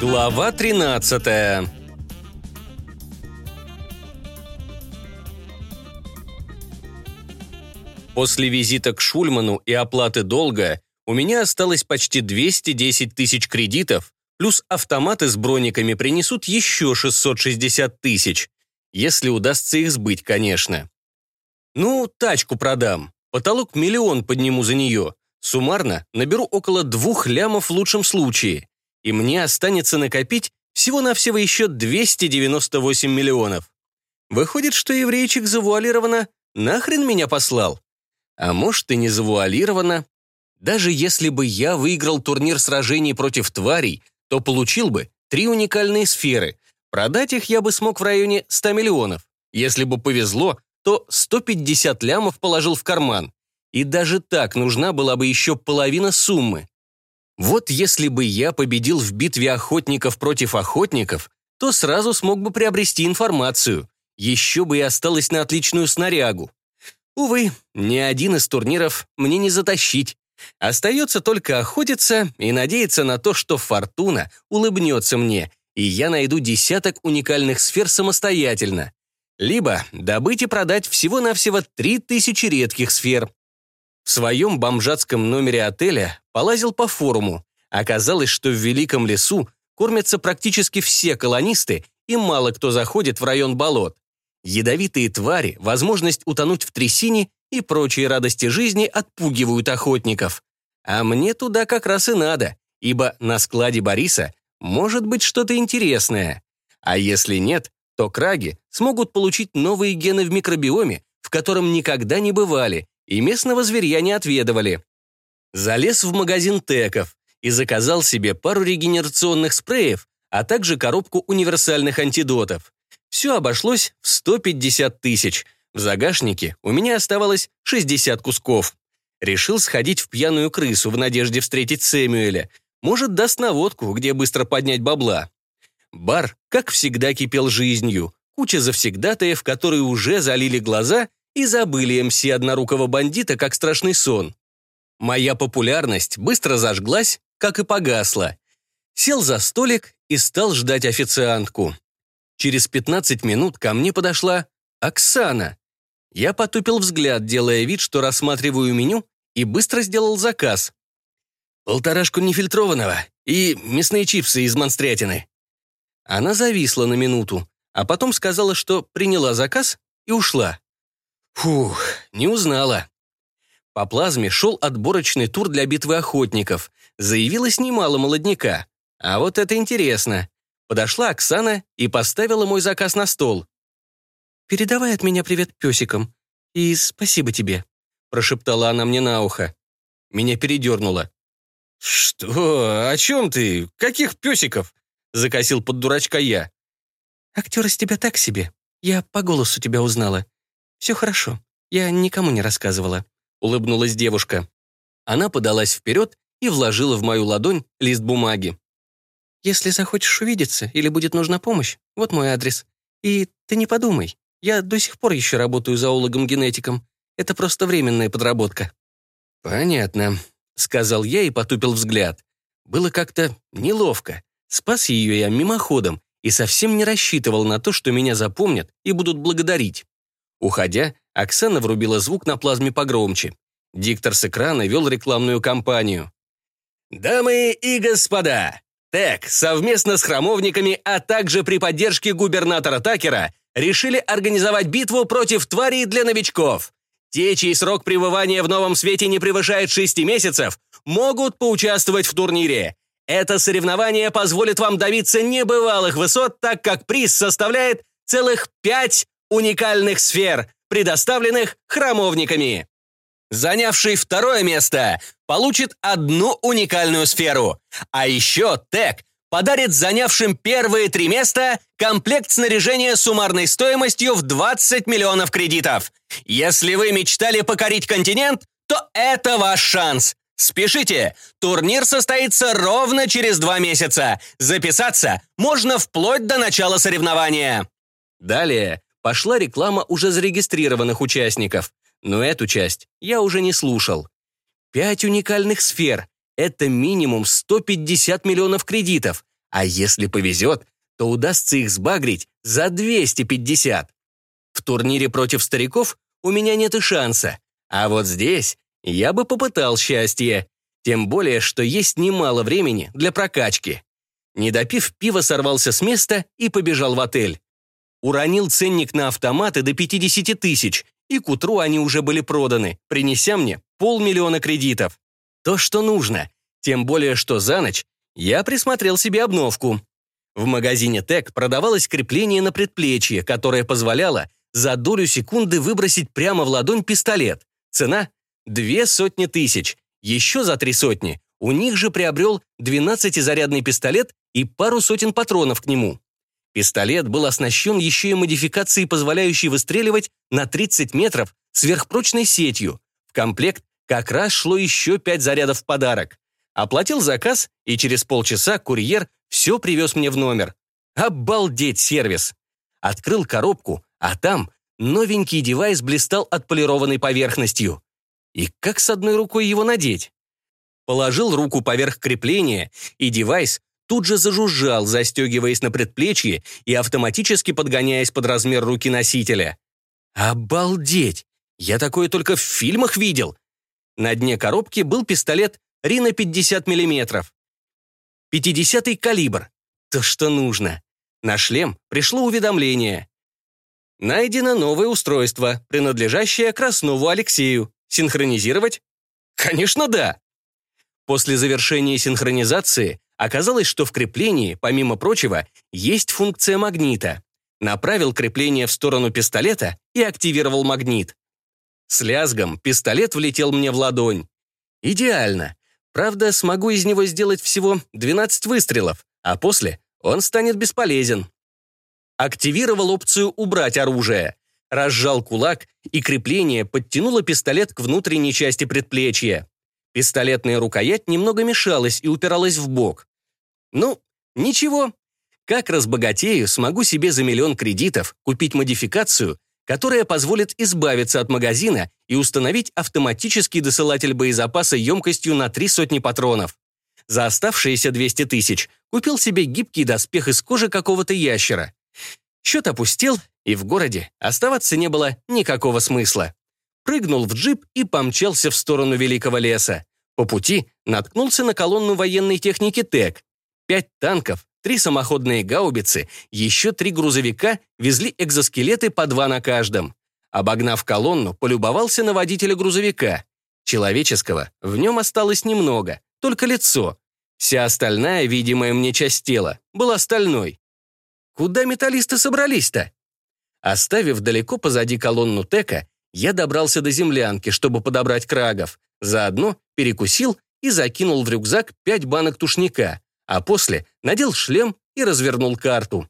Глава 13 После визита к Шульману и оплаты долга у меня осталось почти 210 тысяч кредитов, плюс автоматы с брониками принесут еще 660 тысяч, если удастся их сбыть, конечно. Ну, тачку продам, потолок миллион подниму за нее, суммарно наберу около двух лямов в лучшем случае, и мне останется накопить всего-навсего еще 298 миллионов. Выходит, что еврейчик завуалированно нахрен меня послал. А может, и не завуалировано. Даже если бы я выиграл турнир сражений против тварей, то получил бы три уникальные сферы. Продать их я бы смог в районе 100 миллионов. Если бы повезло, то 150 лямов положил в карман. И даже так нужна была бы еще половина суммы. Вот если бы я победил в битве охотников против охотников, то сразу смог бы приобрести информацию. Еще бы и осталось на отличную снарягу. Увы, ни один из турниров мне не затащить. Остается только охотиться и надеяться на то, что фортуна улыбнется мне, и я найду десяток уникальных сфер самостоятельно. Либо добыть и продать всего-навсего три тысячи редких сфер. В своем бомжатском номере отеля полазил по форуму. Оказалось, что в Великом лесу кормятся практически все колонисты, и мало кто заходит в район болот. Ядовитые твари, возможность утонуть в трясине и прочие радости жизни отпугивают охотников. А мне туда как раз и надо, ибо на складе Бориса может быть что-то интересное. А если нет, то краги смогут получить новые гены в микробиоме, в котором никогда не бывали, и местного зверья не отведывали. Залез в магазин теков и заказал себе пару регенерационных спреев, а также коробку универсальных антидотов. Все обошлось в 150 тысяч. В загашнике у меня оставалось 60 кусков. Решил сходить в пьяную крысу в надежде встретить Сэмюэля. Может, даст наводку, где быстро поднять бабла. Бар, как всегда, кипел жизнью. Куча завсегдатаев, которые уже залили глаза и забыли МС однорукого бандита, как страшный сон. Моя популярность быстро зажглась, как и погасла. Сел за столик и стал ждать официантку. Через 15 минут ко мне подошла Оксана. Я потупил взгляд, делая вид, что рассматриваю меню, и быстро сделал заказ. «Полторашку нефильтрованного и мясные чипсы из монстрятины». Она зависла на минуту, а потом сказала, что приняла заказ и ушла. Фух, не узнала. По плазме шел отборочный тур для битвы охотников. Заявилось немало молодняка. А вот это интересно. Подошла Оксана и поставила мой заказ на стол. «Передавай от меня привет песикам. И спасибо тебе», — прошептала она мне на ухо. Меня передернуло. «Что? О чем ты? Каких песиков?» — закосил под дурачка я. «Актер из тебя так себе. Я по голосу тебя узнала. Все хорошо. Я никому не рассказывала», — улыбнулась девушка. Она подалась вперед и вложила в мою ладонь лист бумаги. Если захочешь увидеться или будет нужна помощь, вот мой адрес. И ты не подумай, я до сих пор еще работаю зоологом-генетиком. Это просто временная подработка». «Понятно», — сказал я и потупил взгляд. Было как-то неловко. Спас ее я мимоходом и совсем не рассчитывал на то, что меня запомнят и будут благодарить. Уходя, Оксана врубила звук на плазме погромче. Диктор с экрана вел рекламную кампанию. «Дамы и господа, ТЭК совместно с храмовниками, а также при поддержке губернатора Такера решили организовать битву против тварей для новичков. Те, чей срок пребывания в новом свете не превышает 6 месяцев, могут поучаствовать в турнире. Это соревнование позволит вам добиться небывалых высот, так как приз составляет целых 5 уникальных сфер, предоставленных храмовниками. Занявший второе место получит одну уникальную сферу. А еще ТЭК подарит занявшим первые три места комплект снаряжения суммарной стоимостью в 20 миллионов кредитов. Если вы мечтали покорить континент, то это ваш шанс. Спешите! Турнир состоится ровно через два месяца. Записаться можно вплоть до начала соревнования. Далее пошла реклама уже зарегистрированных участников. Но эту часть я уже не слушал. Пять уникальных сфер — это минимум 150 миллионов кредитов, А если повезет, то удастся их сбагрить за 250. В турнире против стариков у меня нет и шанса. А вот здесь я бы попытал счастье. Тем более, что есть немало времени для прокачки. Не допив пива, сорвался с места и побежал в отель. Уронил ценник на автоматы до 50 тысяч, и к утру они уже были проданы, принеся мне полмиллиона кредитов. То, что нужно. Тем более, что за ночь я присмотрел себе обновку. В магазине ТЭК продавалось крепление на предплечье, которое позволяло за долю секунды выбросить прямо в ладонь пистолет. Цена – две сотни тысяч. Еще за три сотни у них же приобрел 12-зарядный пистолет и пару сотен патронов к нему. Пистолет был оснащен еще и модификацией, позволяющей выстреливать на 30 метров сверхпрочной сетью. В комплект как раз шло еще пять зарядов в подарок. Оплатил заказ, и через полчаса курьер все привез мне в номер. Обалдеть сервис! Открыл коробку, а там новенький девайс блистал отполированной поверхностью. И как с одной рукой его надеть? Положил руку поверх крепления, и девайс тут же зажужжал, застегиваясь на предплечье и автоматически подгоняясь под размер руки носителя. Обалдеть! Я такое только в фильмах видел. На дне коробки был пистолет Рина 50 мм. 50-й калибр. То, что нужно. На шлем пришло уведомление. Найдено новое устройство, принадлежащее Краснову Алексею. Синхронизировать? Конечно, да. После завершения синхронизации оказалось, что в креплении, помимо прочего, есть функция магнита. Направил крепление в сторону пистолета и активировал магнит. С лязгом пистолет влетел мне в ладонь. Идеально. Правда, смогу из него сделать всего 12 выстрелов, а после он станет бесполезен. Активировал опцию «Убрать оружие». Разжал кулак, и крепление подтянуло пистолет к внутренней части предплечья. Пистолетная рукоять немного мешалась и упиралась в бок. Ну, ничего. Как разбогатею, смогу себе за миллион кредитов купить модификацию, которая позволит избавиться от магазина и установить автоматический досылатель боезапаса емкостью на три сотни патронов. За оставшиеся 200 тысяч купил себе гибкий доспех из кожи какого-то ящера. Счет опустел, и в городе оставаться не было никакого смысла. Прыгнул в джип и помчался в сторону Великого леса. По пути наткнулся на колонну военной техники ТЭК. Пять танков, три самоходные гаубицы, еще три грузовика везли экзоскелеты по два на каждом. Обогнав колонну, полюбовался на водителя грузовика. Человеческого в нем осталось немного, только лицо. Вся остальная, видимая мне часть тела, была стальной. Куда металлисты собрались-то? Оставив далеко позади колонну Тека, я добрался до землянки, чтобы подобрать крагов. Заодно перекусил и закинул в рюкзак пять банок тушника, а после надел шлем и развернул карту.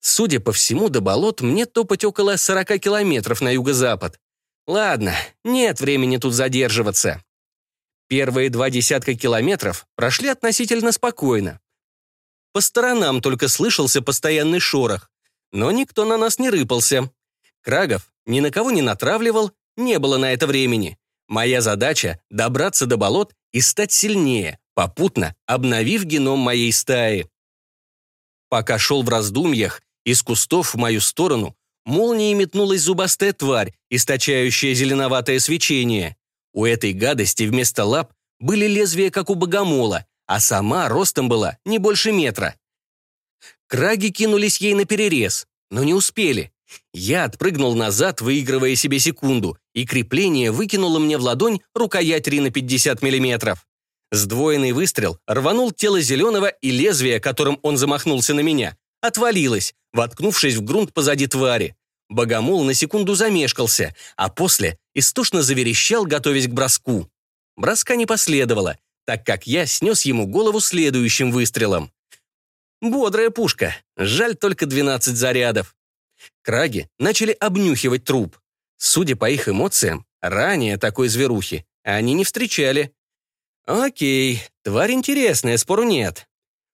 Судя по всему, до болот мне топать около 40 километров на юго-запад. Ладно, нет времени тут задерживаться. Первые два десятка километров прошли относительно спокойно. По сторонам только слышался постоянный шорох, но никто на нас не рыпался. Крагов ни на кого не натравливал, не было на это времени. Моя задача — добраться до болот и стать сильнее, попутно обновив геном моей стаи. Пока шел в раздумьях, из кустов в мою сторону молнией метнулась зубастая тварь, источающая зеленоватое свечение. У этой гадости вместо лап были лезвия, как у богомола, а сама ростом была не больше метра. Краги кинулись ей на перерез, но не успели. Я отпрыгнул назад, выигрывая себе секунду, и крепление выкинуло мне в ладонь рукоять 3 на 50 миллиметров. Сдвоенный выстрел рванул тело зеленого, и лезвие, которым он замахнулся на меня, отвалилось, воткнувшись в грунт позади твари. Богомол на секунду замешкался, а после истошно заверещал, готовясь к броску. Броска не последовало, так как я снес ему голову следующим выстрелом. Бодрая пушка, жаль только 12 зарядов. Краги начали обнюхивать труп. Судя по их эмоциям, ранее такой зверухи они не встречали. Окей, тварь интересная, спору нет.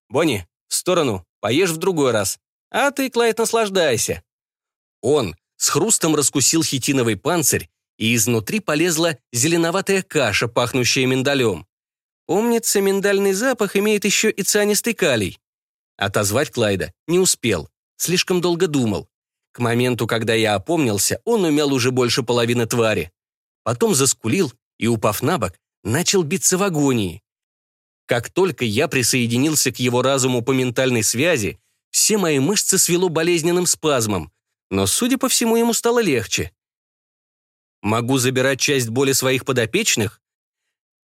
Бонни, в сторону, поешь в другой раз. А ты, Клайд, наслаждайся. Он с хрустом раскусил хитиновый панцирь, и изнутри полезла зеленоватая каша, пахнущая миндалем. Помнится, миндальный запах имеет еще и цианистый калий. Отозвать Клайда не успел, слишком долго думал. К моменту, когда я опомнился, он умел уже больше половины твари. Потом заскулил и, упав на бок, начал биться в агонии. Как только я присоединился к его разуму по ментальной связи, все мои мышцы свело болезненным спазмом, но, судя по всему, ему стало легче. Могу забирать часть боли своих подопечных,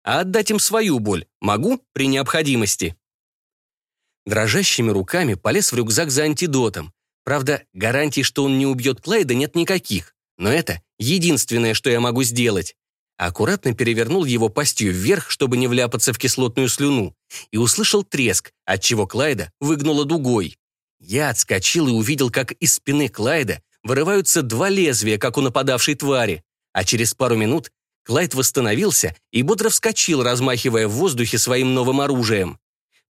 а отдать им свою боль могу при необходимости. Дрожащими руками полез в рюкзак за антидотом. Правда, гарантий, что он не убьет Клайда, нет никаких. Но это единственное, что я могу сделать. Аккуратно перевернул его пастью вверх, чтобы не вляпаться в кислотную слюну, и услышал треск, отчего Клайда выгнула дугой. Я отскочил и увидел, как из спины Клайда вырываются два лезвия, как у нападавшей твари, а через пару минут Клайд восстановился и бодро вскочил, размахивая в воздухе своим новым оружием.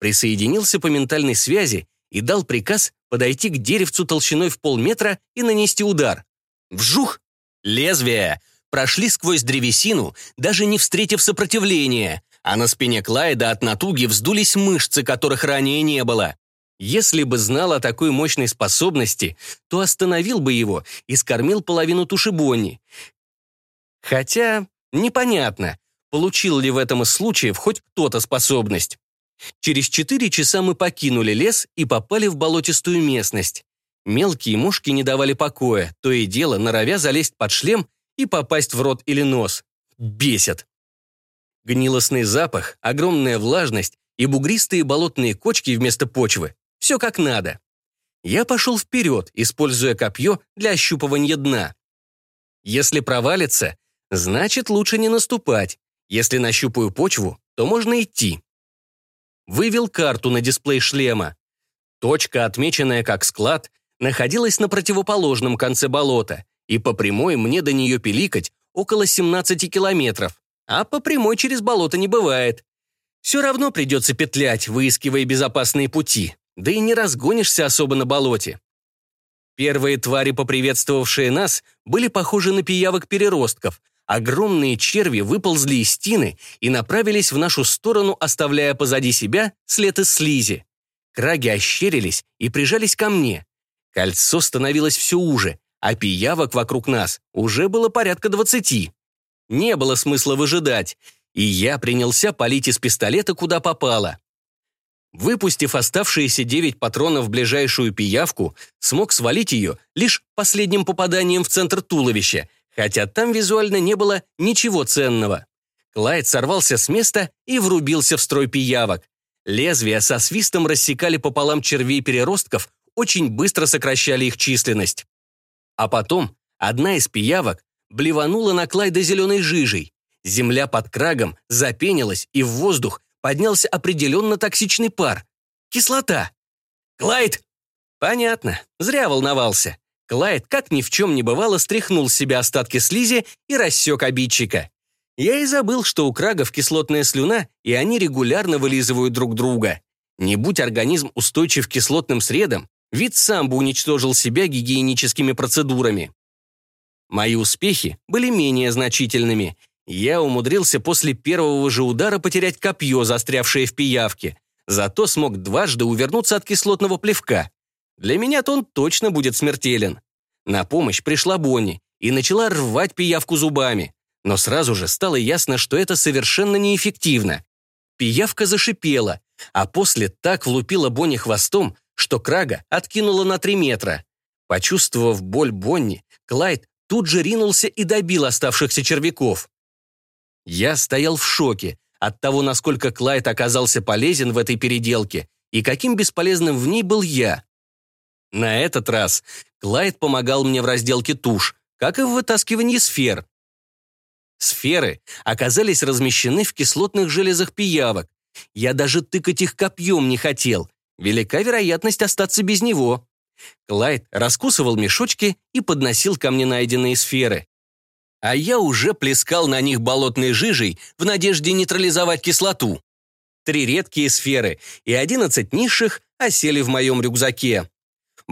Присоединился по ментальной связи и дал приказ подойти к деревцу толщиной в полметра и нанести удар. Вжух! Лезвия прошли сквозь древесину, даже не встретив сопротивления, а на спине Клайда от натуги вздулись мышцы, которых ранее не было. Если бы знал о такой мощной способности, то остановил бы его и скормил половину туши Бонни. Хотя непонятно, получил ли в этом из случаев хоть кто-то способность. Через четыре часа мы покинули лес и попали в болотистую местность. Мелкие мушки не давали покоя, то и дело норовя залезть под шлем и попасть в рот или нос. Бесят. Гнилостный запах, огромная влажность и бугристые болотные кочки вместо почвы. Все как надо. Я пошел вперед, используя копье для ощупывания дна. Если провалится, значит лучше не наступать. Если нащупаю почву, то можно идти. Вывел карту на дисплей шлема. Точка, отмеченная как склад, находилась на противоположном конце болота, и по прямой мне до нее пиликать около 17 километров, а по прямой через болото не бывает. Все равно придется петлять, выискивая безопасные пути, да и не разгонишься особо на болоте. Первые твари, поприветствовавшие нас, были похожи на пиявок-переростков. Огромные черви выползли из стены и направились в нашу сторону, оставляя позади себя след из слизи. Краги ощерились и прижались ко мне. Кольцо становилось все уже, а пиявок вокруг нас уже было порядка двадцати. Не было смысла выжидать, и я принялся палить из пистолета куда попало. Выпустив оставшиеся девять патронов в ближайшую пиявку, смог свалить ее лишь последним попаданием в центр туловища, хотя там визуально не было ничего ценного. Клайд сорвался с места и врубился в строй пиявок. Лезвия со свистом рассекали пополам червей-переростков, очень быстро сокращали их численность. А потом одна из пиявок блеванула на Клайда зеленой жижей. Земля под крагом запенилась, и в воздух поднялся определенно токсичный пар. Кислота. «Клайд!» Понятно, зря волновался. Клайд, как ни в чем не бывало, стряхнул с себя остатки слизи и рассек обидчика. Я и забыл, что у крагов кислотная слюна, и они регулярно вылизывают друг друга. Не будь организм устойчив к кислотным средам, Вид сам бы уничтожил себя гигиеническими процедурами. Мои успехи были менее значительными. Я умудрился после первого же удара потерять копье, застрявшее в пиявке. Зато смог дважды увернуться от кислотного плевка. Для меня-то он точно будет смертелен. На помощь пришла Бонни и начала рвать пиявку зубами. Но сразу же стало ясно, что это совершенно неэффективно. Пиявка зашипела, а после так влупила Бонни хвостом, что Крага откинула на три метра. Почувствовав боль Бонни, Клайд тут же ринулся и добил оставшихся червяков. Я стоял в шоке от того, насколько Клайд оказался полезен в этой переделке и каким бесполезным в ней был я. На этот раз Клайд помогал мне в разделке туш, как и в вытаскивании сфер. Сферы оказались размещены в кислотных железах пиявок. Я даже тыкать их копьем не хотел, велика вероятность остаться без него. Клайд раскусывал мешочки и подносил ко мне найденные сферы. А я уже плескал на них болотной жижей в надежде нейтрализовать кислоту. Три редкие сферы и одиннадцать низших осели в моем рюкзаке.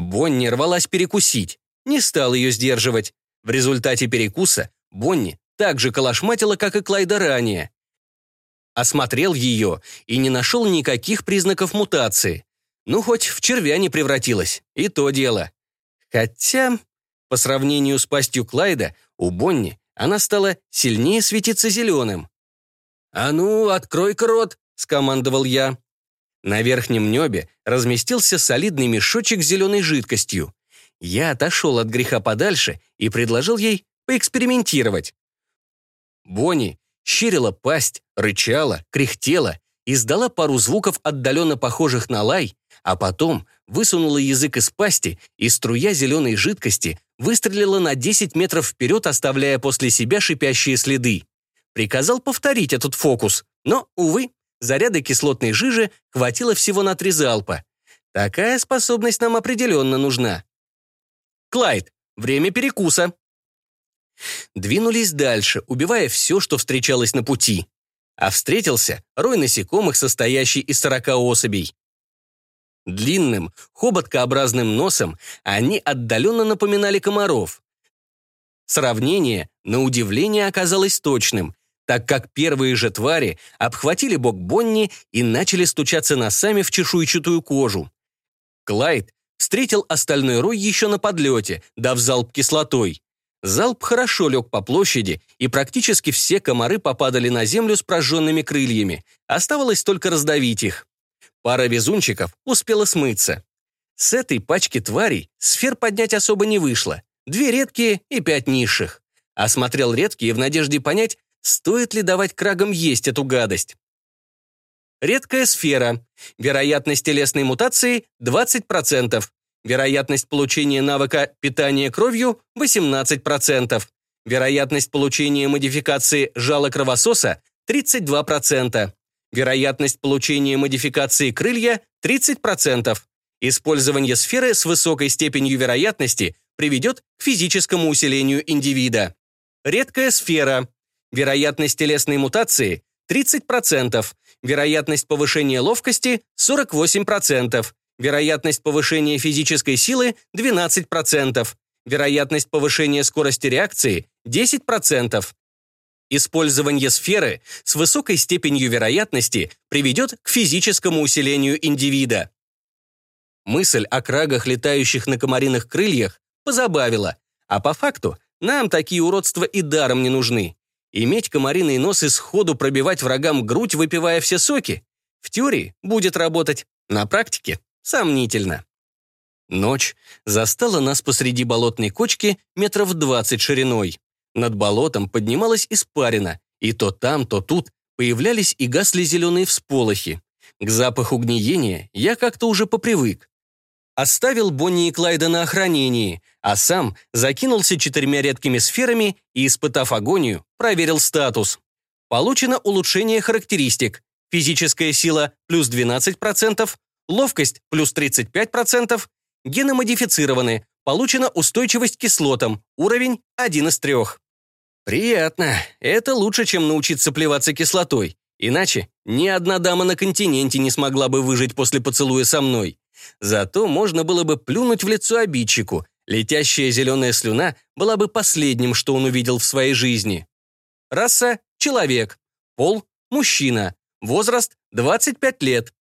Бонни рвалась перекусить, не стал ее сдерживать. В результате перекуса Бонни так же калашматила, как и Клайда ранее. Осмотрел ее и не нашел никаких признаков мутации. Ну, хоть в червя не превратилась, и то дело. Хотя, по сравнению с пастью Клайда, у Бонни она стала сильнее светиться зеленым. «А ну, открой-ка рот!» — скомандовал я. На верхнем небе разместился солидный мешочек с зеленой жидкостью. Я отошел от греха подальше и предложил ей поэкспериментировать. Бонни щерила пасть, рычала, кряхтела, издала пару звуков, отдаленно похожих на лай, а потом высунула язык из пасти, и струя зеленой жидкости выстрелила на 10 метров вперед, оставляя после себя шипящие следы. Приказал повторить этот фокус, но, увы, заряда кислотной жижи хватило всего на три залпа. Такая способность нам определенно нужна. «Клайд, время перекуса!» Двинулись дальше, убивая все, что встречалось на пути. А встретился рой насекомых, состоящий из 40 особей. Длинным, хоботкообразным носом они отдаленно напоминали комаров. Сравнение, на удивление, оказалось точным, так как первые же твари обхватили бок Бонни и начали стучаться носами в чешуйчатую кожу. Клайд встретил остальной рой еще на подлете, дав залп кислотой. Залп хорошо лег по площади, и практически все комары попадали на землю с прожженными крыльями. Оставалось только раздавить их. Пара везунчиков успела смыться. С этой пачки тварей сфер поднять особо не вышло. Две редкие и пять низших. Осмотрел редкие в надежде понять, стоит ли давать крагам есть эту гадость. Редкая сфера. Вероятность телесной мутации 20%. Вероятность получения навыка питания кровью 18%. Вероятность получения модификации жала кровососа 32%. Вероятность получения модификации крылья 30%. Использование сферы с высокой степенью вероятности приведет к физическому усилению индивида. Редкая сфера. Вероятность телесной мутации 30%. Вероятность повышения ловкости 48%. Вероятность повышения физической силы 12%. Вероятность повышения скорости реакции 10%. Использование сферы с высокой степенью вероятности приведет к физическому усилению индивида. Мысль о крагах, летающих на комариных крыльях, позабавила, а по факту нам такие уродства и даром не нужны. Иметь комариный нос и сходу пробивать врагам грудь, выпивая все соки, в теории будет работать, на практике Сомнительно. Ночь застала нас посреди болотной кочки метров двадцать шириной. Над болотом поднималась испарина, и то там, то тут появлялись и гасли зеленые всполохи. К запаху гниения я как-то уже попривык. Оставил Бонни и Клайда на охранении, а сам закинулся четырьмя редкими сферами и, испытав агонию, проверил статус. Получено улучшение характеристик. Физическая сила плюс 12%, ловкость плюс 35%, гены модифицированы, получена устойчивость к кислотам, уровень 1 из 3. Приятно. Это лучше, чем научиться плеваться кислотой. Иначе ни одна дама на континенте не смогла бы выжить после поцелуя со мной. Зато можно было бы плюнуть в лицо обидчику. Летящая зеленая слюна была бы последним, что он увидел в своей жизни. Раса – человек. Пол – мужчина. Возраст – 25 лет.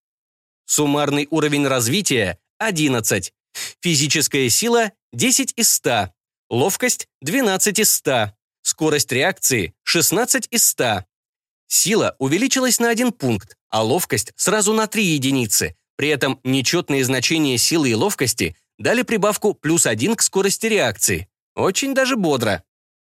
Суммарный уровень развития – 11. Физическая сила – 10 из 100. Ловкость – 12 из 100. Скорость реакции – 16 из 100. Сила увеличилась на один пункт, а ловкость сразу на 3 единицы. При этом нечетные значения силы и ловкости дали прибавку плюс 1 к скорости реакции. Очень даже бодро.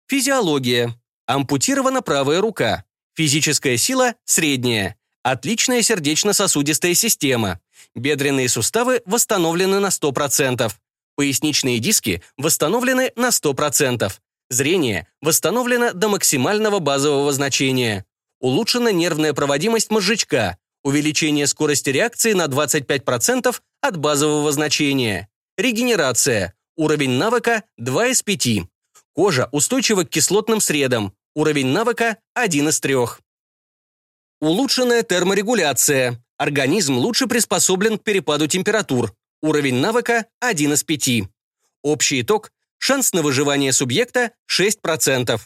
Физиология. Ампутирована правая рука. Физическая сила – средняя. Отличная сердечно-сосудистая система. Бедренные суставы восстановлены на 100%. Поясничные диски восстановлены на 100%. Зрение восстановлено до максимального базового значения. Улучшена нервная проводимость мозжечка. Увеличение скорости реакции на 25% от базового значения. Регенерация. Уровень навыка 2 из 5. Кожа устойчива к кислотным средам. Уровень навыка 1 из 3. Улучшенная терморегуляция. Организм лучше приспособлен к перепаду температур. Уровень навыка 1 из 5. Общий итог. Шанс на выживание субъекта 6%.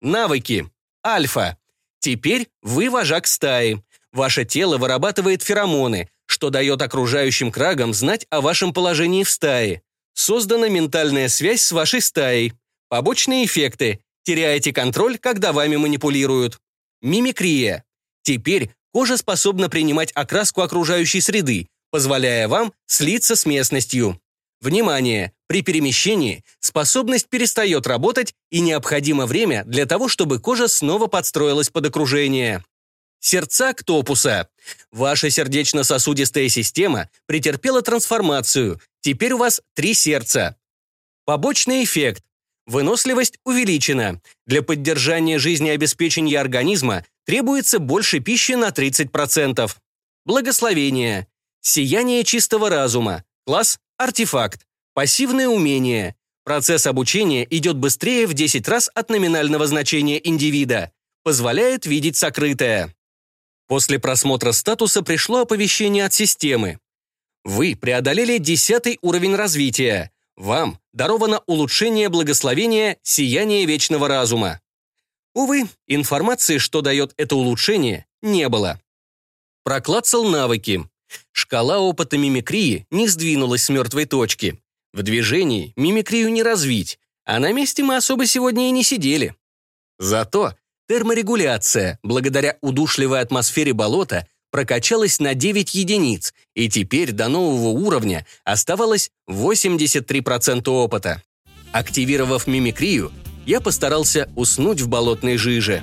Навыки. Альфа. Теперь вы вожак стаи. Ваше тело вырабатывает феромоны, что дает окружающим крагам знать о вашем положении в стае. Создана ментальная связь с вашей стаей. Побочные эффекты. Теряете контроль, когда вами манипулируют. Мимикрия. Теперь кожа способна принимать окраску окружающей среды, позволяя вам слиться с местностью. Внимание! При перемещении способность перестает работать и необходимо время для того, чтобы кожа снова подстроилась под окружение. Сердца ктопуса. Ваша сердечно-сосудистая система претерпела трансформацию. Теперь у вас три сердца. Побочный эффект. Выносливость увеличена. Для поддержания жизнеобеспечения организма требуется больше пищи на 30%. Благословение. Сияние чистого разума. Класс Артефакт. Пассивное умение. Процесс обучения идет быстрее в 10 раз от номинального значения индивида. Позволяет видеть сокрытое. После просмотра статуса пришло оповещение от системы. Вы преодолели 10 уровень развития. Вам даровано улучшение благословения «Сияние вечного разума». Увы, информации, что дает это улучшение, не было. Проклацал навыки. Шкала опыта мимикрии не сдвинулась с мертвой точки. В движении мимикрию не развить, а на месте мы особо сегодня и не сидели. Зато терморегуляция, благодаря удушливой атмосфере болота, прокачалась на 9 единиц, и теперь до нового уровня оставалось 83% опыта. Активировав мимикрию, я постарался уснуть в болотной жиже.